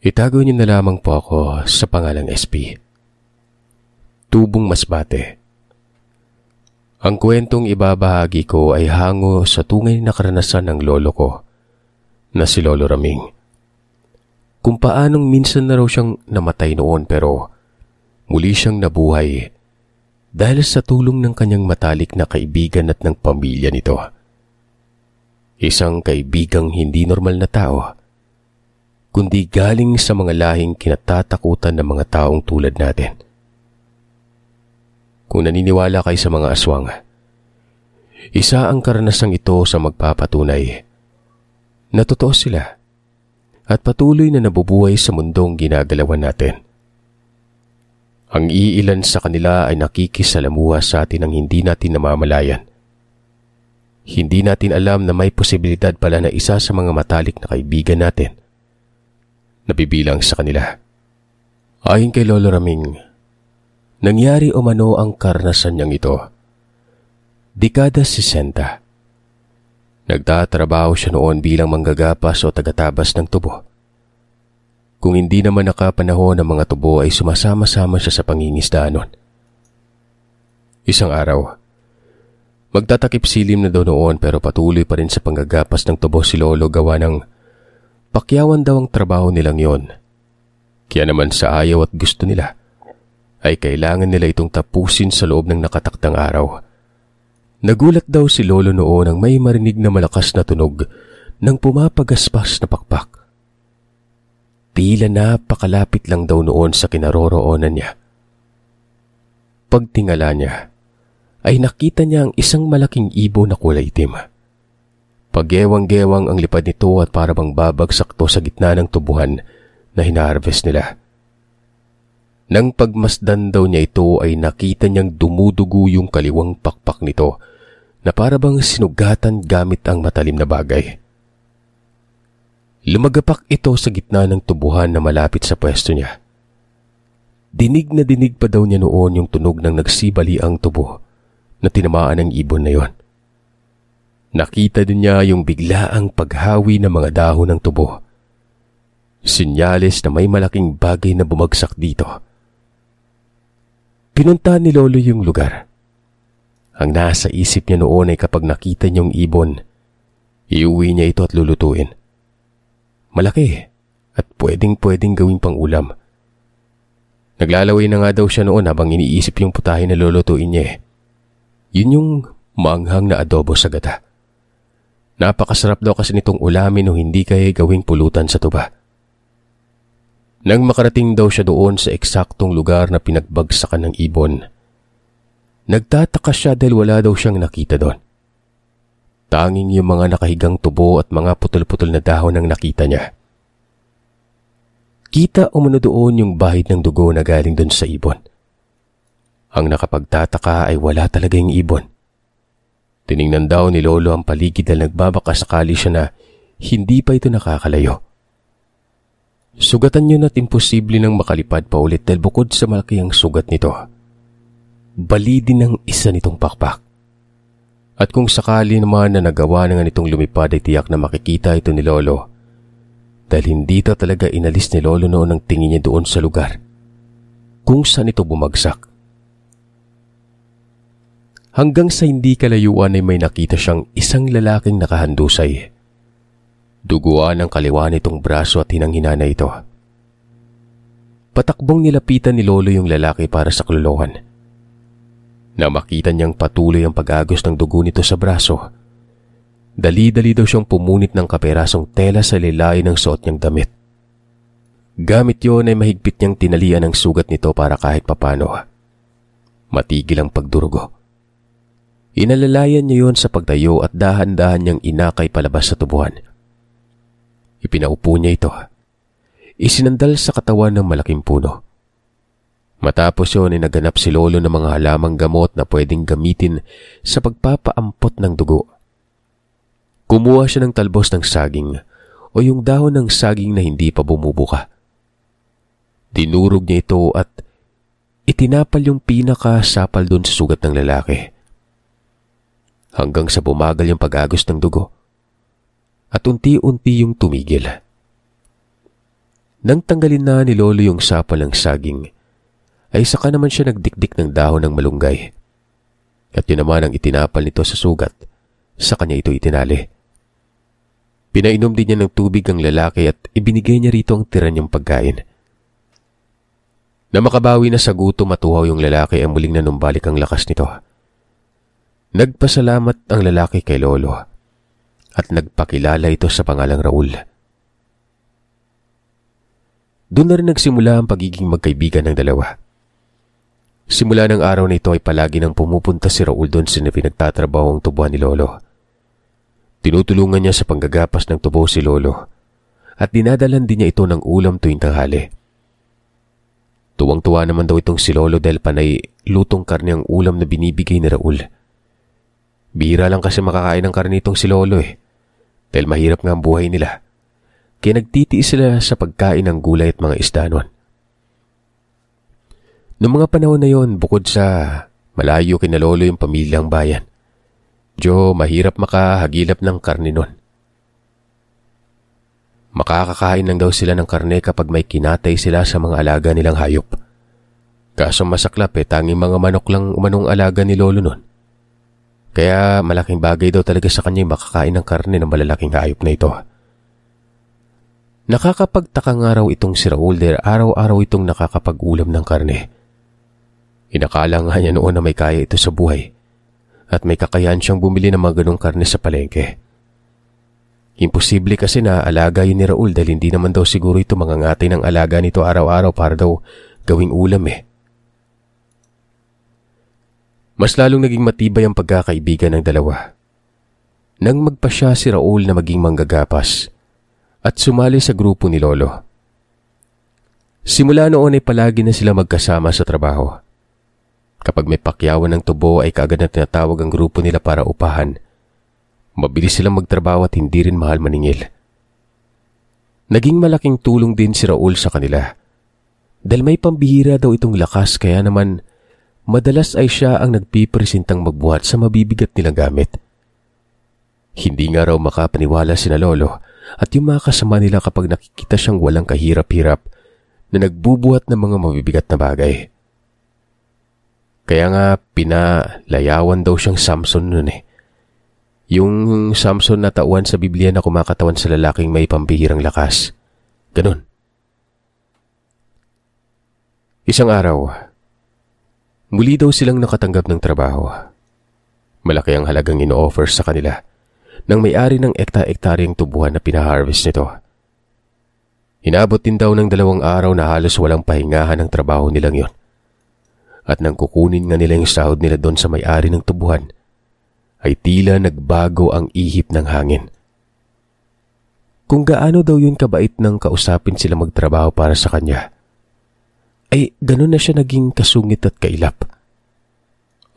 Itago niyo na lamang po ako sa pangalang SP. Tubong Masbate. Ang kwentong ibabahagi ko ay hango sa tungay na karanasan ng lolo ko na si Lolo Raming. Kung paanong minsan na raw siyang namatay noon pero muli siyang nabuhay dahil sa tulong ng kanyang matalik na kaibigan at ng pamilya nito. Isang kaibigang hindi normal na tao kundi galing sa mga lahing kinatatakutan ng mga taong tulad natin. Kung naniniwala kayo sa mga aswang, isa ang karanasang ito sa magpapatunay na totoo sila at patuloy na nabubuhay sa mundong ginagalawan natin. Ang iilan sa kanila ay nakikisalamuha sa atin ang hindi natin namamalayan. Hindi natin alam na may posibilidad pala na isa sa mga matalik na kaibigan natin nabibilang sa kanila. Ayon kay Lolo Raming, nangyari o mano ang karnasan niyang ito. Dekada 60. Nagtatrabaho siya noon bilang manggagapas o tagatabas ng tubo. Kung hindi naman nakapanahon ng mga tubo ay sumasama-sama siya sa pangingisda nun. Isang araw, magtatakip silim na daw noon pero patuloy pa rin sa panggagapas ng tubo si Lolo gawa ng Pakyawan daw ang trabaho nilang yon. Kaya naman sa ayaw at gusto nila, ay kailangan nila itong tapusin sa loob ng nakataktang araw. Nagulat daw si Lolo noon nang may marinig na malakas na tunog ng pumapagaspas na pakpak. Tila napakalapit lang daw noon sa kinaroroonan niya. Pagtingala niya, ay nakita niya ang isang malaking ibo na kulay itim. Pagyewang-gewang ang lipad nito at para bang babagsak to sa gitna ng tubuhan na hinaharvest nila. Nang pagmasdan daw niya ito ay nakita niyang dumudugo yung kaliwang pakpak nito na para bang sinugatan gamit ang matalim na bagay. Lumagapak ito sa gitna ng tubuhan na malapit sa pwesto niya. Dinig na dinig pa daw niya noon yung tunog ng nagsibali ang tubo na tinamaan ng ibon na yon. Nakita din niya yung biglaang paghawi ng mga dahon ng tubo. Sinyales na may malaking bagay na bumagsak dito. Pinunta ni Lolo yung lugar. Ang nasa isip niya noon ay kapag nakita niyong ibon, iuwi niya ito at lulutuin. Malaki at pwedeng-pwedeng gawing pang ulam. Naglalaway na nga daw siya noon habang iniisip yung putahe na lulutuin niya. Eh. Yun yung manghang na adobo sa gata. Napakasarap daw kasi nitong ulamin o hindi kaya gawing pulutan sa tuba. Nang makarating daw siya doon sa eksaktong lugar na pinagbagsakan ng ibon, nagtataka siya dahil wala daw siyang nakita doon. Tanging yung mga nakahigang tubo at mga putol-putol na dahon ang nakita niya. Kita umano doon yung bahid ng dugo na galing doon sa ibon. Ang nakapagtataka ay wala talaga yung ibon. Tiningnan daw ni Lolo ang paligid dahil nagbabaka sakali siya na hindi pa ito nakakalayo. Sugatan niyo na't imposible nang makalipad pa ulit dahil bukod sa malaki ang sugat nito, bali din ang isa nitong pakpak. At kung sakali naman na nagawa na nga nitong lumipad ay tiyak na makikita ito ni Lolo dahil hindi ito talaga inalis ni Lolo noon ang tingin niya doon sa lugar kung saan ito bumagsak. Hanggang sa hindi kalayuan ay may nakita siyang isang lalaking nakahandusay. Duguan ang kaliwa nitong braso at hinanghina na ito. Patakbong nilapitan ni Lolo yung lalaki para sa kluluhan. Na makita niyang patuloy ang pagagos ng dugo nito sa braso. Dali-dali daw siyang pumunit ng kaperasong tela sa lilayan ng suot niyang damit. Gamit yon ay mahigpit niyang tinalian ang sugat nito para kahit papano. Matigil ang pagdurugo. Inalalayan niya yon sa pagtayo at dahan-dahan niyang inakay palabas sa tubuhan. Ipinaupo niya ito. Isinandal sa katawan ng malaking puno. Matapos yon ay naganap si Lolo ng mga halamang gamot na pwedeng gamitin sa pagpapaampot ng dugo. Kumuha siya ng talbos ng saging o yung dahon ng saging na hindi pa bumubuka. Dinurog niya ito at itinapal yung pinakasapal doon sa sugat ng lalaki hanggang sa bumagal yung pagagos ng dugo at unti-unti yung tumigil. Nang tanggalin na ni Lolo yung sapa ng saging, ay saka naman siya nagdikdik ng dahon ng malunggay. At yun naman ang itinapal nito sa sugat. Sa kanya ito itinali. Pinainom din niya ng tubig ang lalaki at ibinigay niya rito ang tira niyang pagkain. Na makabawi na sa gutom matuhaw yung lalaki ay muling nanumbalik ang lakas nito. Nagpasalamat ang lalaki kay Lolo at nagpakilala ito sa pangalang Raul. Doon na rin nagsimula ang pagiging magkaibigan ng dalawa. Simula ng araw na ito ay palagi nang pumupunta si Raul doon sa pinagtatrabaho ang tubuhan ni Lolo. Tinutulungan niya sa panggagapas ng tubo si Lolo at dinadalan din niya ito ng ulam tuwing tanghali. Tuwang-tuwa naman daw itong si Lolo dahil panay lutong karne ang ulam na binibigay ni Raul. Bihira lang kasi makakain ng karne itong si Lolo eh. Dahil mahirap nga ang buhay nila. Kaya nagtitiis sila sa pagkain ng gulay at mga isda noon. Noong mga panahon na yon, bukod sa malayo kinalolo yung pamilyang bayan, Diyo mahirap makahagilap ng karne noon. Makakakain lang daw sila ng karne kapag may kinatay sila sa mga alaga nilang hayop. Kaso masaklap eh, tanging mga manok lang umanong alaga ni Lolo noon. Kaya malaking bagay daw talaga sa kanya makakain ng karne ng malalaking hayop na ito. Nakakapagtaka nga raw itong si Raul dahil araw-araw itong nakakapag-ulam ng karne. Inakala nga niya noon na may kaya ito sa buhay at may kakayahan siyang bumili ng mga ganong karne sa palengke. Imposible kasi na alaga yun ni Raul dahil hindi naman daw siguro ito mangangatay ng alaga nito araw-araw para daw gawing ulam eh. Mas lalong naging matibay ang pagkakaibigan ng dalawa. Nang magpasya si Raul na maging manggagapas, at sumali sa grupo ni Lolo. Simula noon ay palagi na sila magkasama sa trabaho. Kapag may pakyawan ng tubo ay kaagad na tinatawag ang grupo nila para upahan. Mabilis silang magtrabaho at hindi rin mahal maningil. Naging malaking tulong din si Raul sa kanila. Dahil may pambihira daw itong lakas kaya naman madalas ay siya ang nagpipresentang magbuhat sa mabibigat nilang gamit. Hindi nga raw makapaniwala sina Lolo at yung mga kasama nila kapag nakikita siyang walang kahirap-hirap na nagbubuhat ng mga mabibigat na bagay. Kaya nga pinalayawan daw siyang Samson noon eh. Yung Samson na tauhan sa Biblia na kumakatawan sa lalaking may pambihirang lakas. Ganon. Isang araw, muli daw silang nakatanggap ng trabaho. Malaki ang halagang ino-offer sa kanila ng may-ari ng ekta-ektaryang tubuhan na pinaharvest nito. Inabot din daw ng dalawang araw na halos walang pahingahan ng trabaho nilang yon. At nang kukunin nga nila yung sahod nila doon sa may-ari ng tubuhan, ay tila nagbago ang ihip ng hangin. Kung gaano daw yun kabait nang kausapin sila magtrabaho para sa kanya, ay ganun na siya naging kasungit at kailap.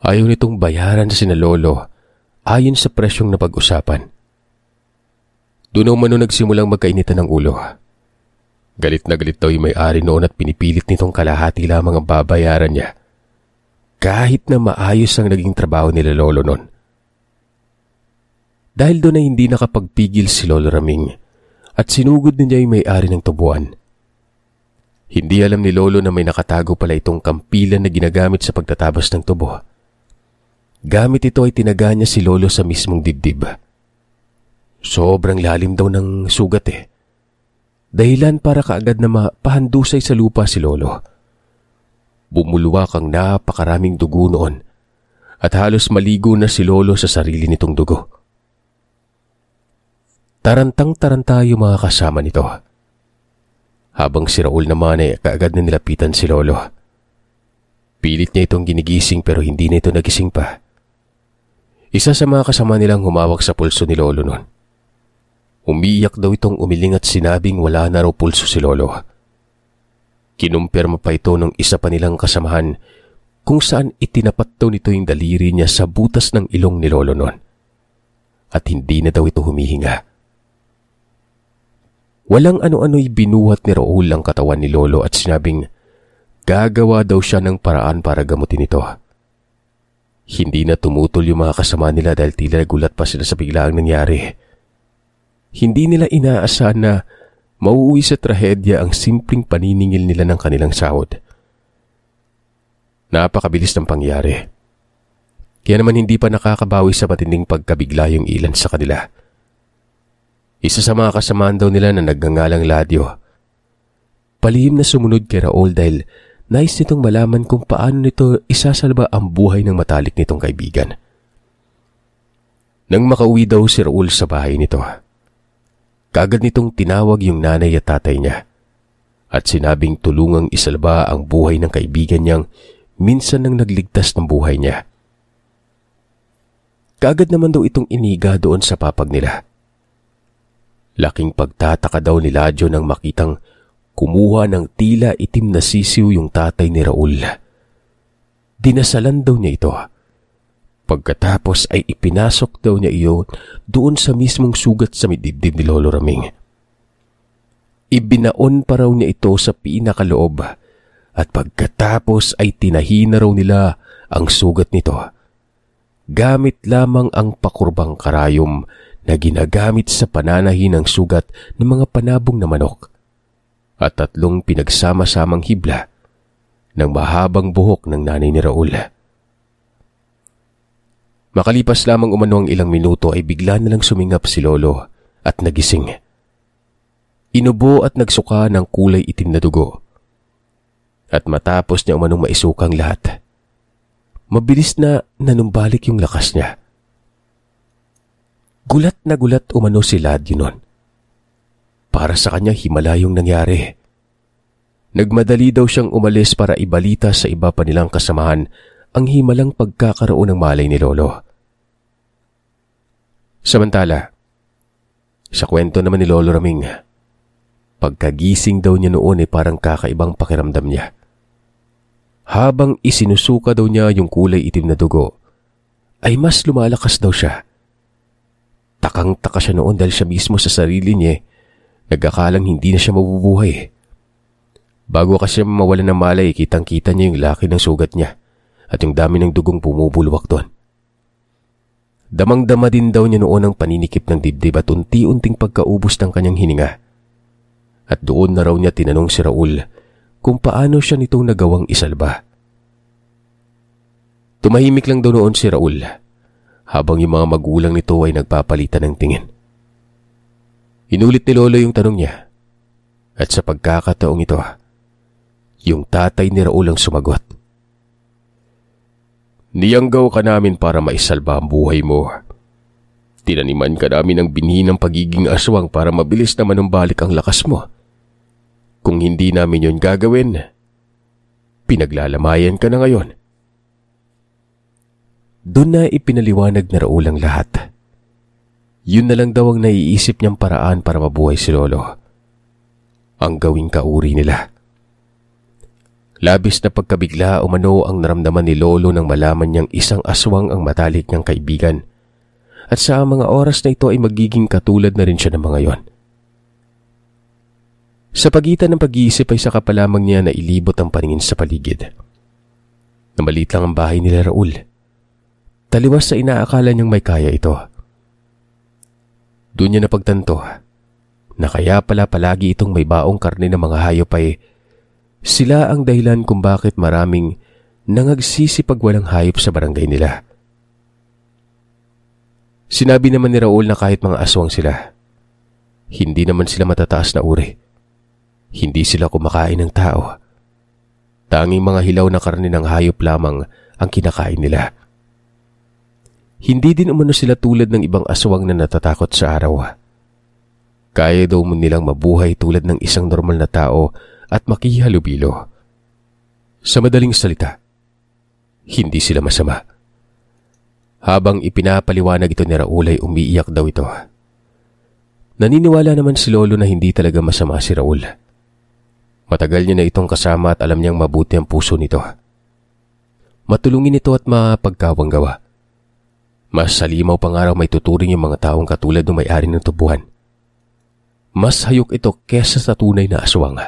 Ayaw nitong bayaran sa sinalolo ayon sa presyong na pag-usapan. Doon umano nagsimulang magkainitan ng ulo. Galit na galit daw yung may-ari noon at pinipilit nitong kalahati lamang ang babayaran niya. Kahit na maayos ang naging trabaho nila Lolo noon. Dahil doon ay hindi nakapagpigil si Lolo Raming at sinugod niya yung may-ari ng tubuan. Hindi alam ni Lolo na may nakatago pala itong kampilan na ginagamit sa pagtatabas ng tubo. Gamit ito ay tinaga niya si Lolo sa mismong dibdib. Sobrang lalim daw ng sugat eh. Dahilan para kaagad na mapahandusay sa lupa si Lolo. Bumulwak ang napakaraming dugo noon at halos maligo na si Lolo sa sarili nitong dugo. Tarantang-taranta yung mga kasama nito. Habang si Raul naman ay kaagad na nilapitan si Lolo. Pilit niya itong ginigising pero hindi na ito nagising pa. Isa sa mga kasama nilang humawak sa pulso ni Lolo noon. Umiyak daw itong umiling at sinabing wala na raw pulso si Lolo. Kinumpirma pa ito ng isa pa nilang kasamahan kung saan itinapat daw nito yung daliri niya sa butas ng ilong ni Lolo noon. At hindi na daw ito humihinga. Walang ano-ano'y binuhat ni Raul ang katawan ni Lolo at sinabing gagawa daw siya ng paraan para gamutin ito. Hindi na tumutol yung mga kasama nila dahil tila nagulat pa sila sa biglaang nangyari. Hindi nila inaasahan na mauuwi sa trahedya ang simpleng paniningil nila ng kanilang sahod. Napakabilis ng pangyari. Kaya naman hindi pa nakakabawi sa matinding pagkabigla yung ilan sa kanila. Isa sa mga kasamaan daw nila na nagngangalang Ladyo. Palihim na sumunod kay Raul dahil nais nitong malaman kung paano nito isasalba ang buhay ng matalik nitong kaibigan. Nang makauwi daw si Raul sa bahay nito, kagad nitong tinawag yung nanay at tatay niya at sinabing tulungang isalba ang buhay ng kaibigan niyang minsan nang nagligtas ng buhay niya. Kagad naman daw itong iniga doon sa papag nila. Laking pagtataka daw ni Ladyo nang makitang kumuha ng tila itim na sisiw yung tatay ni Raul. Dinasalan daw niya ito Pagkatapos ay ipinasok daw niya iyon doon sa mismong sugat sa midibdib ni Lolo Raming. Ibinaon pa raw niya ito sa pinakaloob at pagkatapos ay tinahina raw nila ang sugat nito. Gamit lamang ang pakurbang karayom na ginagamit sa pananahin ng sugat ng mga panabong na manok at tatlong pinagsama-samang hibla ng mahabang buhok ng nanay ni Raul. Makalipas lamang umano ang ilang minuto ay bigla na lang sumingap si Lolo at nagising. Inubo at nagsuka ng kulay itim na dugo. At matapos niya umanong maisukang lahat, mabilis na nanumbalik yung lakas niya. Gulat na gulat umano si Ladyo nun. Para sa kanya himala yung nangyari. Nagmadali daw siyang umalis para ibalita sa iba pa nilang kasamahan ang himalang pagkakaroon ng malay ni Lolo. Samantala, sa kwento naman ni Lolo Raming, pagkagising daw niya noon ay parang kakaibang pakiramdam niya. Habang isinusuka daw niya yung kulay itim na dugo, ay mas lumalakas daw siya. Takang-taka siya noon dahil siya mismo sa sarili niya nagkakalang hindi na siya mabubuhay. Bago kasi mawalan ng malay, kitang-kita niya yung laki ng sugat niya at yung dami ng dugong bumubulwak doon. Damang-dama din daw niya noon ang paninikip ng dibdib at unti-unting pagkaubos ng kanyang hininga. At doon na raw niya tinanong si Raul kung paano siya nitong nagawang isalba. Tumahimik lang daw noon si Raul habang yung mga magulang nito ay nagpapalitan ng tingin. Inulit ni Lolo yung tanong niya at sa pagkakataong ito, yung tatay ni Raul ang sumagot. Niyanggaw ka namin para maisalba ang buhay mo. Tinaniman ka namin ng binhi ng pagiging aswang para mabilis na manumbalik ang lakas mo. Kung hindi namin yon gagawin, pinaglalamayan ka na ngayon. Doon na ipinaliwanag na Raul ang lahat. Yun na lang daw ang naiisip niyang paraan para mabuhay si Lolo. Ang gawing kauri nila. Labis na pagkabigla umano ang naramdaman ni Lolo nang malaman niyang isang aswang ang matalik niyang kaibigan. At sa mga oras na ito ay magiging katulad na rin siya ng mga yon. Sa pagitan ng pag-iisip ay saka pa lamang niya na ilibot ang paningin sa paligid. Namalit lang ang bahay nila Raul. Taliwas sa inaakala niyang may kaya ito. Doon niya napagtanto na kaya pala palagi itong may baong karne ng mga hayop ay sila ang dahilan kung bakit maraming nangagsisipag walang hayop sa barangay nila. Sinabi naman ni Raul na kahit mga aswang sila, hindi naman sila matataas na uri. Hindi sila kumakain ng tao. Tanging mga hilaw na karne ng hayop lamang ang kinakain nila. Hindi din umano sila tulad ng ibang aswang na natatakot sa araw. Kaya daw mo nilang mabuhay tulad ng isang normal na tao at makihalubilo. Sa madaling salita, hindi sila masama. Habang ipinapaliwanag ito ni Raul ay umiiyak daw ito. Naniniwala naman si Lolo na hindi talaga masama si Raul. Matagal niya na itong kasama at alam niyang mabuti ang puso nito. Matulungin ito at mapagkawang Mas salimaw pang araw may tuturing yung mga taong katulad ng may-ari ng tubuhan. Mas hayok ito kesa sa tunay na aswang.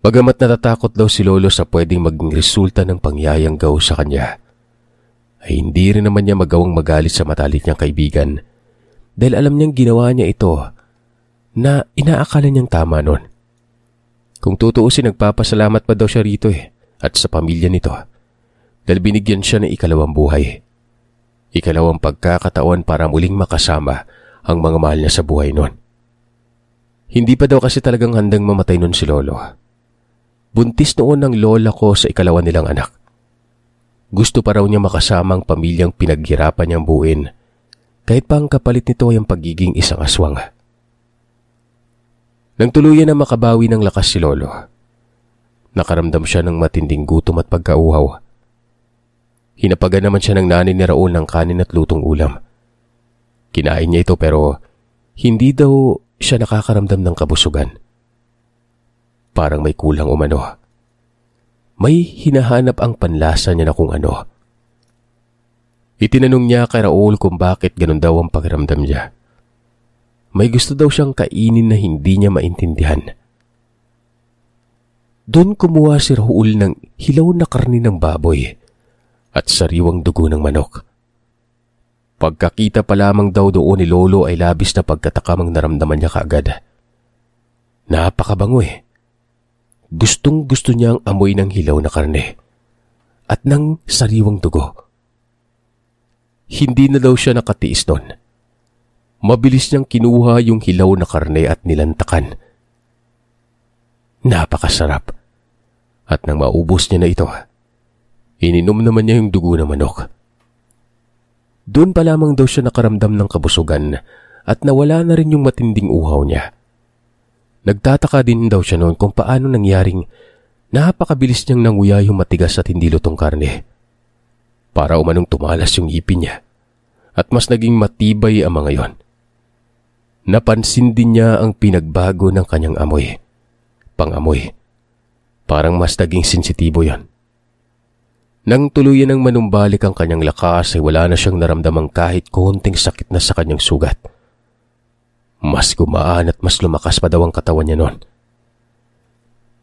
Bagamat natatakot daw si Lolo sa pwedeng maging resulta ng pangyayanggaw sa kanya, ay hindi rin naman niya magawang magalit sa matalik niyang kaibigan dahil alam niyang ginawa niya ito na inaakala niyang tama nun. Kung tutuusin, nagpapasalamat pa daw siya rito eh, at sa pamilya nito. Dahil binigyan siya ng ikalawang buhay. Ikalawang pagkakataon para muling makasama ang mga mahal niya sa buhay nun. Hindi pa daw kasi talagang handang mamatay nun si Lolo. Buntis noon ng lola ko sa ikalawa nilang anak. Gusto pa raw niya makasama ang pamilyang pinaghirapan niyang buuin kahit pa ang kapalit nito ay ang pagiging isang aswang. Nang tuluyan na makabawi ng lakas si Lolo, nakaramdam siya ng matinding gutom at pagkauhaw. Hinapagan naman siya ng nanay ni Raul ng kanin at lutong ulam. Kinain niya ito pero hindi daw siya nakakaramdam ng kabusugan. Parang may kulang umano. May hinahanap ang panlasa niya na kung ano. Itinanong niya kay Raul kung bakit ganun daw ang pakiramdam niya. May gusto daw siyang kainin na hindi niya maintindihan. Doon kumuha si Raul ng hilaw na karni ng baboy at sariwang dugo ng manok. Pagkakita pa lamang daw doon ni Lolo ay labis na pagkatakamang naramdaman niya kaagad. Napakabango eh. Gustong gusto niya ang amoy ng hilaw na karne at ng sariwang dugo. Hindi na daw siya nakatiis doon mabilis niyang kinuha yung hilaw na karne at nilantakan. Napakasarap. At nang maubos niya na ito, ininom naman niya yung dugo ng manok. Doon pa lamang daw siya nakaramdam ng kabusugan at nawala na rin yung matinding uhaw niya. Nagtataka din daw siya noon kung paano nangyaring napakabilis niyang nanguya yung matigas at hindi lutong karne. Para umanong tumalas yung ipin niya at mas naging matibay ang mga yon. Napansin din niya ang pinagbago ng kanyang amoy. Pangamoy. Parang mas naging sensitibo yon. Nang tuluyan ng manumbalik ang kanyang lakas ay wala na siyang naramdamang kahit konting sakit na sa kanyang sugat. Mas gumaan at mas lumakas pa daw ang katawan niya noon.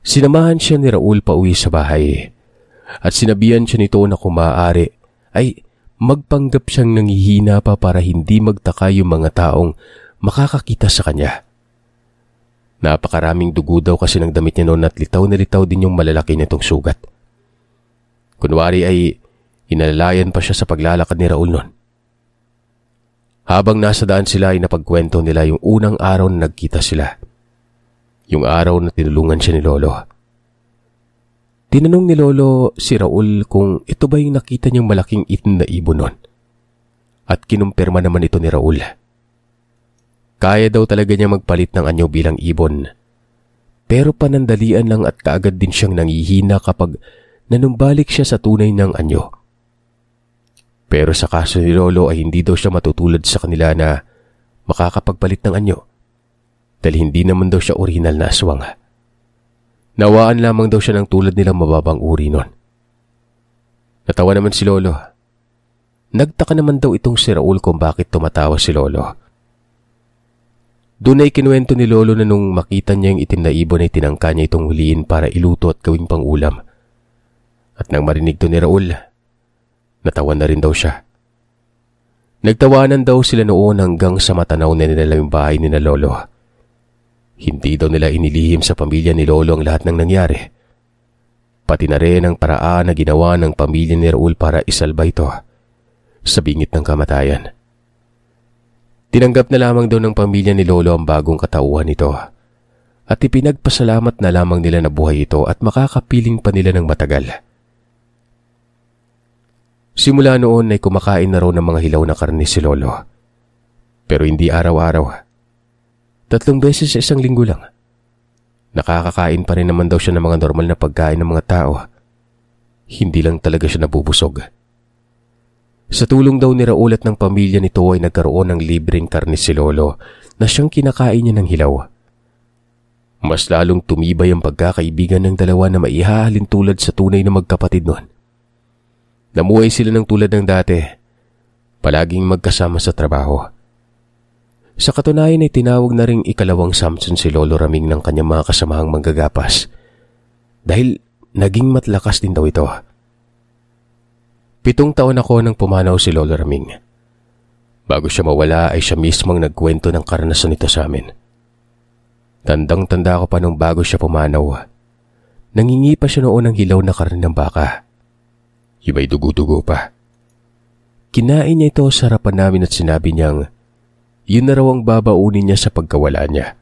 Sinamahan siya ni Raul pa uwi sa bahay at sinabihan siya nito na kung maaari ay magpanggap siyang nangihina pa para hindi magtaka yung mga taong makakakita sa kanya. Napakaraming dugo daw kasi ng damit niya noon at litaw na litaw din yung malalaki nitong sugat. Kunwari ay inalalayan pa siya sa paglalakad ni Raul noon. Habang nasa daan sila ay napagkwento nila yung unang araw na nagkita sila. Yung araw na tinulungan siya ni Lolo. Tinanong ni Lolo si Raul kung ito ba yung nakita niyang malaking itim na ibon noon. At kinumpirma naman ito ni Raul. Kaya daw talaga niya magpalit ng anyo bilang ibon. Pero panandalian lang at kaagad din siyang nangihina kapag nanumbalik siya sa tunay ng anyo. Pero sa kaso ni Lolo ay hindi daw siya matutulad sa kanila na makakapagpalit ng anyo dahil hindi naman daw siya original na aswang. Nawaan lamang daw siya ng tulad nilang mababang uri nun. Natawa naman si Lolo. Nagtaka naman daw itong si Raul kung bakit tumatawa si Lolo. Doon ay kinuwento ni Lolo na nung makita niya yung itim na ibon ay tinangka niya itong huliin para iluto at gawing pangulam. At nang marinig to ni Raul, natawa na rin daw siya. Nagtawanan daw sila noon hanggang sa matanaw na nila yung bahay ni na Lolo. Hindi daw nila inilihim sa pamilya ni Lolo ang lahat ng nangyari. Pati na rin ang paraan na ginawa ng pamilya ni Raul para isalba ito sa bingit ng kamatayan. Tinanggap na lamang daw ng pamilya ni Lolo ang bagong katauhan nito at ipinagpasalamat na lamang nila na buhay ito at makakapiling pa nila ng matagal. Simula noon ay kumakain na raw ng mga hilaw na karne si Lolo. Pero hindi araw-araw. Tatlong beses sa isang linggo lang. Nakakakain pa rin naman daw siya ng mga normal na pagkain ng mga tao. Hindi lang talaga siya nabubusog. Sa tulong daw ni Raul at ng pamilya nito ay nagkaroon ng libreng karne si Lolo na siyang kinakain niya ng hilaw. Mas lalong tumibay ang pagkakaibigan ng dalawa na maihahalin tulad sa tunay na magkapatid noon. Namuhay sila ng tulad ng dati, palaging magkasama sa trabaho. Sa katunayan ay tinawag na ring ikalawang Samson si Lolo Raming ng kanyang mga kasamahang manggagapas dahil naging matlakas din daw ito. Pitong taon ako nang pumanaw si Lolo Raming. Bago siya mawala ay siya mismo ang nagkwento ng karanasan nito sa amin. Tandang-tanda ko pa nung bago siya pumanaw. Nangingi pa siya noon ng hilaw na karne ng baka. Iba'y dugo-dugo pa. Kinain niya ito sa harapan namin at sinabi niyang yun na raw ang babaunin niya sa pagkawala niya.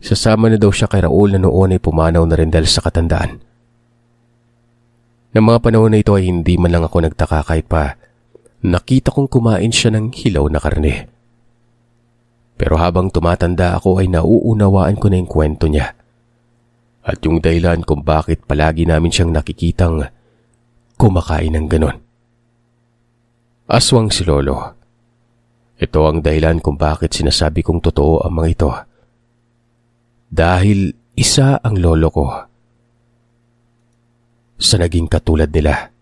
Sasama na daw siya kay Raul na noon ay pumanaw na rin dahil sa katandaan. Ng mga panahon na ito ay hindi man lang ako nagtaka kahit pa nakita kong kumain siya ng hilaw na karne. Pero habang tumatanda ako ay nauunawaan ko na yung kwento niya. At yung dahilan kung bakit palagi namin siyang nakikitang kumakain ng ganon. Aswang si Lolo. Ito ang dahilan kung bakit sinasabi kong totoo ang mga ito. Dahil isa ang lolo ko sa naging katulad nila.